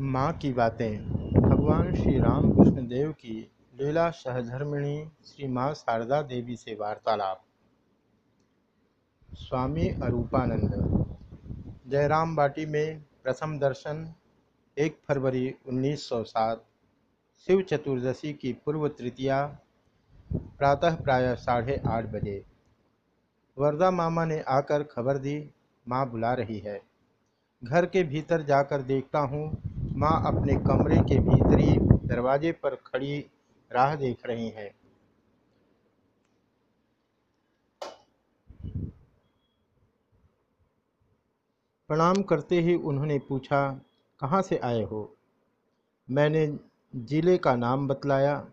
माँ की बातें। भगवान श्री रामकृष्ण देव की लीला सहधर्मिणी श्री माँ शारदा देवी से वार्तालाप। स्वामी अरूपानंद। जयराम बाटी में प्रथम दर्शन 1 फरवरी 1907 शिव चतुर्दशी की पूर्व तृतीया, प्रातः प्राय साढ़े आठ बजे। वरदा मामा ने आकर खबर दी, माँ बुला रही है। घर के भीतर जाकर देखता हूँ माँ अपने कमरे के भीतरी दरवाजे पर खड़ी राह देख रही हैं। प्रणाम करते ही उन्होंने पूछा, कहाँ से आए हो? मैंने ज़िले का नाम बतलाया।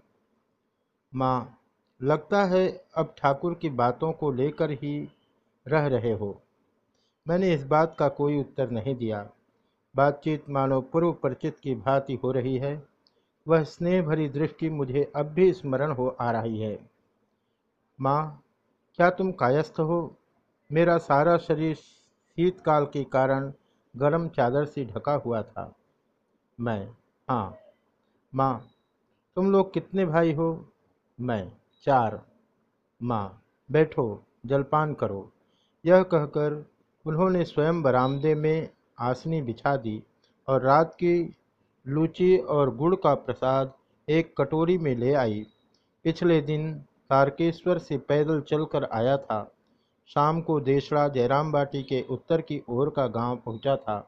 माँ, लगता है अब ठाकुर की बातों को लेकर ही रह रहे हो। मैंने इस बात का कोई उत्तर नहीं दिया। बातचीत मानो पूर्व परिचित की भांति हो रही है। वह स्नेह भरी दृष्टि मुझे अब भी स्मरण हो आ रही है। माँ, क्या तुम कायस्थ हो? मेरा सारा शरीर शीतकाल के कारण गर्म चादर से ढका हुआ था। मैं हाँ। माँ, तुम लोग कितने भाई हो? मैं, चार। माँ, बैठो, जलपान करो। यह कहकर उन्होंने स्वयं बरामदे में आसनी बिछा दी और रात की लूची और गुड़ का प्रसाद एक कटोरी में ले आई। पिछले दिन तारकेश्वर से पैदल चलकर आया था। शाम को देशड़ा जयराम बाटी के उत्तर की ओर का गाँव पहुँचा था।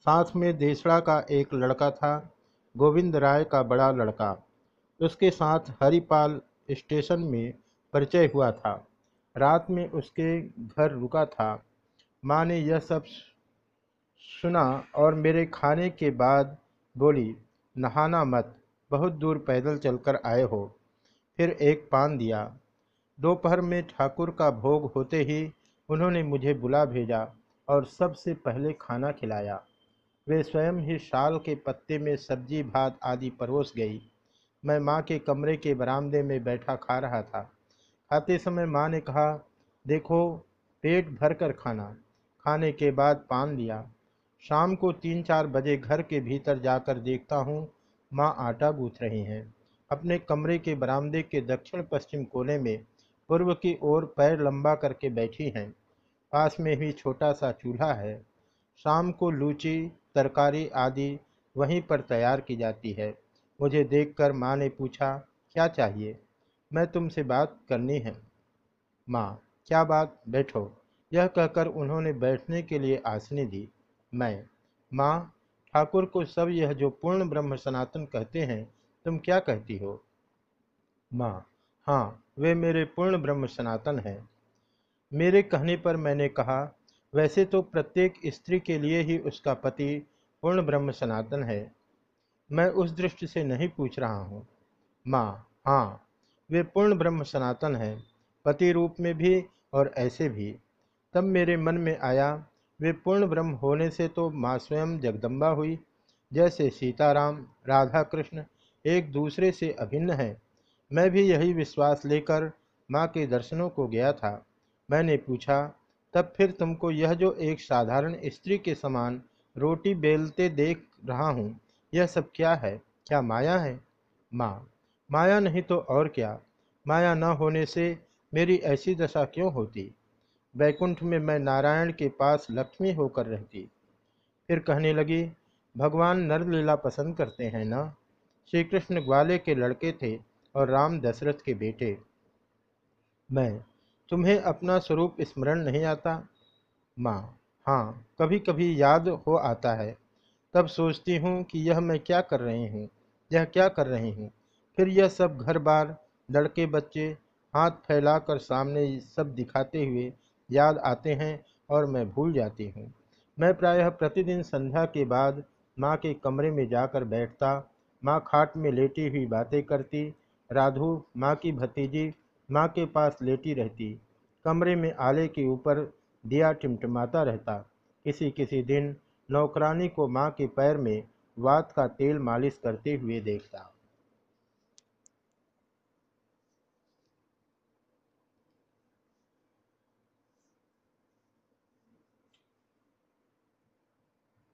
साथ में देशड़ा का एक लड़का था, गोविंद राय का बड़ा लड़का। उसके साथ हरिपाल स्टेशन में परिचय हुआ था। रात में उसके घर रुका था। माँ ने यह सब सुना और मेरे खाने के बाद बोली, नहाना मत, बहुत दूर पैदल चलकर आए हो। फिर एक पान दिया। दोपहर में ठाकुर का भोग होते ही उन्होंने मुझे बुला भेजा और सबसे पहले खाना खिलाया। वे स्वयं ही शाल के पत्ते में सब्ज़ी, भात आदि परोस गई। मैं माँ के कमरे के बरामदे में बैठा खा रहा था। खाते समय माँ ने कहा, देखो, पेट भर कर खाना। खाने के बाद पान दिया। शाम को तीन चार बजे घर के भीतर जाकर देखता हूँ, माँ आटा गूँथ रही हैं। अपने कमरे के बरामदे के दक्षिण पश्चिम कोने में पूर्व की ओर पैर लंबा करके बैठी हैं। पास में ही छोटा सा चूल्हा है। शाम को लूची, तरकारी आदि वहीं पर तैयार की जाती है। मुझे देखकर माँ ने पूछा, क्या चाहिए? मैं तुमसे बात करनी है। माँ, क्या बात? बैठो। यह कहकर उन्होंने बैठने के लिए आसनी दी। मैं, माँ, ठाकुर को सब यह जो पूर्ण ब्रह्म सनातन कहते हैं, तुम क्या कहती हो? माँ हाँ वे मेरे पूर्ण ब्रह्म सनातन हैं। मेरे कहने पर मैंने कहा, वैसे तो प्रत्येक स्त्री के लिए ही उसका पति पूर्ण ब्रह्म सनातन है। मैं उस दृष्टि से नहीं पूछ रहा हूँ। माँ हाँ वे पूर्ण ब्रह्म सनातन हैं, पति रूप में भी और ऐसे भी। तब मेरे मन में आया वे पूर्ण ब्रह्म होने से तो माँ स्वयं जगदम्बा हुई। जैसे सीताराम राधा कृष्ण एक दूसरे से अभिन्न हैं। मैं भी यही विश्वास लेकर माँ के दर्शनों को गया था। मैंने पूछा, तब फिर तुमको यह जो एक साधारण स्त्री के समान रोटी बेलते देख रहा हूँ, यह सब क्या है? क्या माया है? माँ, माया नहीं तो और क्या। माया न होने से मेरी ऐसी दशा क्यों होती? वैकुंठ में मैं नारायण के पास लक्ष्मी होकर रहती। फिर कहने लगी, भगवान नरलीला पसंद करते हैं ना? श्री कृष्ण ग्वाले के लड़के थे और राम दशरथ के बेटे। मैं, तुम्हें अपना स्वरूप स्मरण नहीं आता? माँ हाँ कभी कभी याद हो आता है। तब सोचती हूँ कि यह मैं क्या कर रही हूँ, यह क्या कर रही हूँ। फिर यह सब घर बार लड़के बच्चे हाथ फैलाकर सामने सब दिखाते हुए याद आते हैं और मैं भूल जाती हूँ। मैं प्रायः प्रतिदिन संध्या के बाद माँ के कमरे में जाकर बैठता, माँ खाट में लेटी हुई बातें करती, राधु, माँ की भतीजी, माँ के पास लेटी रहती, कमरे में आले के ऊपर दिया टिमटमाता रहता। किसी किसी दिन नौकरानी को माँ के पैर में वात का तेल मालिश करते हुए देखता।